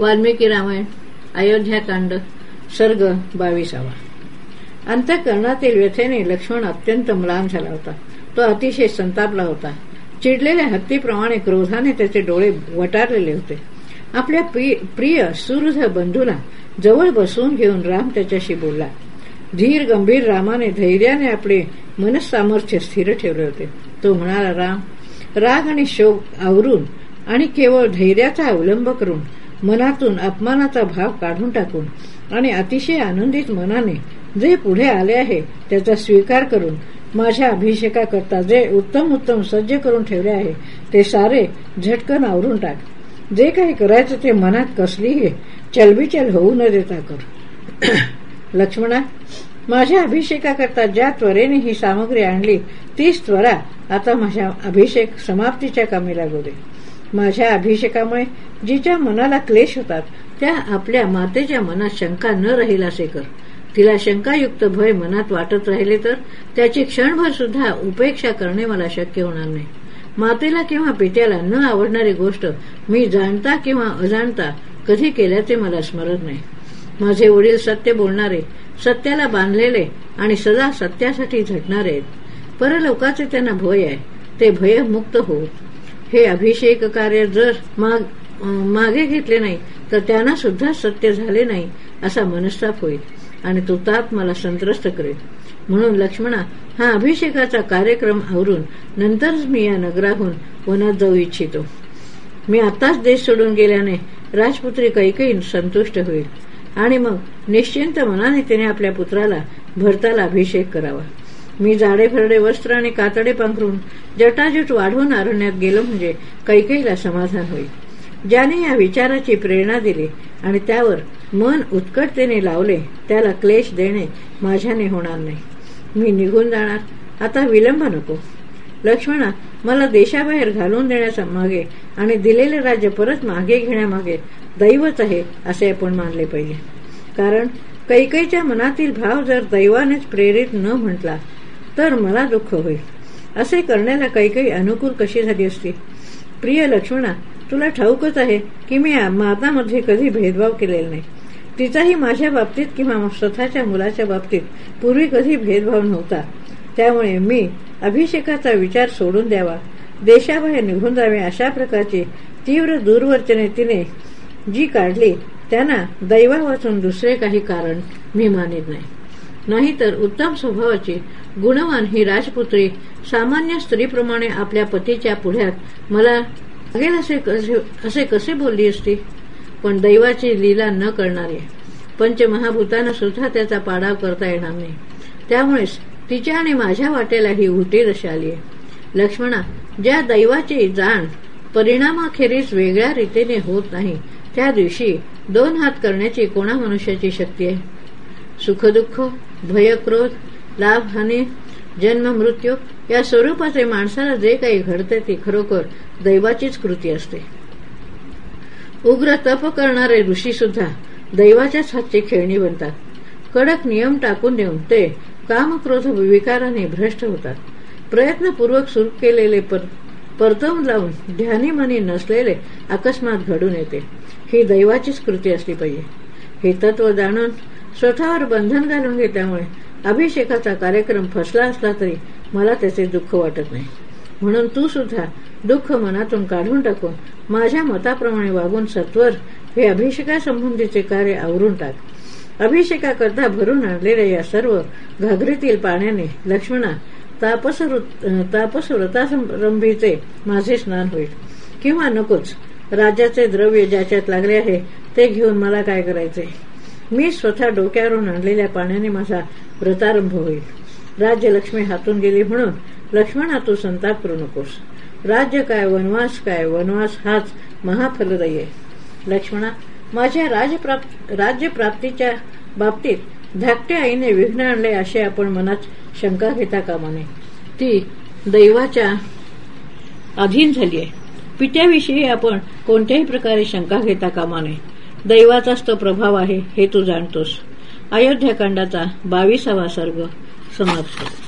वाल्मिकी रामायण अयोध्याकांड सर्ग बावीसावा. अंतकरणातील व्यथेने लक्ष्मण अत्यंत म्लान झाला होता. तो अतिशय संतापला होता. चिडलेल्या हत्तीप्रमाणे क्रोधाने त्याचे डोळे वटारलेले होते. आपल्या प्रिय सुहृद बंधूला जवळ बसवून घेऊन राम त्याच्याशी बोलला. धीर गंभीर रामाने धैर्याने आपले मनसामर्थ्य स्थिर ठेवले होते. तो म्हणाला राम राग आणि शोक आवरून आणि केवळ धैर्याचा अवलंब करून मनातून अपमानाचा भाव काढून टाकून आणि अतिशय आनंदित मनाने जे पुढे आले आहे त्याचा स्वीकार करून माझ्या अभिषेकाकरता जे उत्तम उत्तम सज्ज करून ठेवले आहे ते सारे झटकन आवरून टाक. जे काही करायचं ते मनात कसलीही चलबिचल होऊ न देता कर. लक्ष्मणा माझ्या अभिषेकाकरता ज्या त्वरेने ही सामग्री आणली तीच त्वरा आता माझ्या अभिषेक समाप्तीच्या कामी लागू दे. माझ्या अभिषेकामुळे जिच्या मनाला क्लेश होतात त्या आपल्या मातेच्या मनात शंका न राहील असे कर तिला शंकायुक्त भय मनात वाटत राहिले तर त्याची क्षणभर सुद्धा उपेक्षा करणे मला शक्य होणार नाही. मातेला किंवा पित्याला न आवडणारी गोष्ट मी जाणता किंवा अजाणता कधी केल्याचे मला स्मरत नाही. माझे वडील सत्य बोलणारे सत्याला बांधलेले आणि सदा सत्यासाठी झटणारे आहेत. परलोकाचे त्यांना भय आहे. ते भयमुक्त होत हे अभिषेक कार्य जर मागे घेतले नाही तर त्यांना सुद्धा सत्य झाले नाही असा मनस्ताप होईल. आणि तो ताप मला संत्रस्त करेल. म्हणून लक्ष्मणा हा अभिषेकाचा कार्यक्रम आवरून नंतरच मी या नगराहून वनात जाऊ इच्छितो. मी आताच देश सोडून गेल्याने राजपुत्री कैकईन संतुष्ट होईल. आणि मग निश्चिंत मनाने तिने आपल्या पुत्राला भरताला अभिषेक करावा. मी जाडे फरडे वस्त्र आणि कातडे पांघरून जटाजट वाढवून अरण्यात गेलो म्हणजे कैकईला समाधान होईल. ज्याने या विचाराची प्रेरणा दिली आणि त्यावर मन उत्कटतेने लावले त्याला क्लेश देणे माझ्याने होणार नाही. मी निघून जाणार. आता विलंब नको. लक्ष्मणा मला देशाबाहेर घालून देण्याचा मागे आणि दिलेले राज्य परत मागे घेण्यामागे दैवच आहे असे आपण मानले पाहिजे. कारण कैकेच्या मनातील भाव जर दैवानेच प्रेरित न म्हटला तर मला दुःख होईल. असे करण्याला कैकई अनुकूल कशी झाली असती? प्रिय लक्ष्मणा तुला ठाऊकच आहे की मी मातामध्ये कधी भेदभाव केलेला नाही. तिचाही माझ्या बाबतीत किंवा स्वतःच्या मुलाच्या बाबतीत पूर्वी कधी भेदभाव नव्हता. त्यामुळे मी अभिषेकाचा विचार सोडून द्यावा. देशाबाहेर निघून जावे अशा प्रकारची तीव्र दूरवर्चने तिने जी काढली त्यांना दैवा वाचून दुसरे काही कारण मी मानित नाही. नाहीतर उत्तम स्वभावाची गुणवान ही राजपुत्री सामान्य स्त्रीप्रमाणे आपल्या पतीच्या पुढ्यात मला लागेल असे असे कसे बोलली असती? पण दैवाची लीला न करणारी पंचमहाभूतांना सुद्धा त्याचा पाडाव करता येणार नाही. त्यामुळेच तिच्या आणि माझ्या वाटेला ही उलटी दशा आली आहे. लक्ष्मणा ज्या दैवाची जाण परिणामाखेरीज वेगळ्या रीतीने होत नाही त्या दिवशी दोन हात करण्याची कोणा मनुष्याची शक्ती आहे? सुखदुःख भयक्रोध लाभ हानी जन्म मृत्यू या स्वरूपाचे माणसाला जे काही घडते ती खरोखर दैवाचीच कृती असते. उग्र तप करणारे ऋषी सुद्धा दैवाच्याच हातची खेळणी बनतात. कडक नियम टाकून देऊन ते कामक्रोध विकाराने भ्रष्ट होतात. प्रयत्नपूर्वक सुरू केलेले परतवून लावून ध्यानीमनी नसलेले अकस्मात घडून येते. ही दैवाचीच कृती असली पाहिजे. हे तत्व जाणून स्वतःवर बंधन घालून घेतल्यामुळे अभिषेकाचा कार्यक्रम फसला असला तरी मला त्याचे दुःख वाटत नाही. म्हणून तू सुद्धा दुःख मनातून काढून टाकून माझ्या मताप्रमाणे वागून सत्वर हे अभिषेकासंबंधीचे कार्य आवरून टाक. अभिषेकाकरता भरून आणलेल्या या सर्व घागरीतील पाण्याने लक्ष्मणा तापस तापस माझे स्नान होईल. किंवा नकोच राज्याचे द्रव्य ज्याच्यात लागले आहे ते घेऊन मला काय करायचे? मी स्वतः डोक्यावरून आणलेल्या पाण्याने माझा व्रतारंभ होईल. राज्यलक्ष्मी हातून गेली म्हणून लक्ष्मणा तू संताप करू नकोस. राज्य काय वनवास काय वनवास हाच महाफलदायी आहे. लक्ष्मणा माझ्या राज्यप्राप्तीच्या बाबतीत धाकट्या आईने विघ्न आणले असे आपण मनात शंका घेता कामा नये. ती दैवाच्या अधीन झाली आहे. पित्याविषयी आपण कोणत्याही प्रकारे शंका घेता कामा नये. दैवाचाच तो प्रभाव आहे हे तू जाणतोस. अयोध्याकांडाचा बावीसावा सर्ग समाप्त.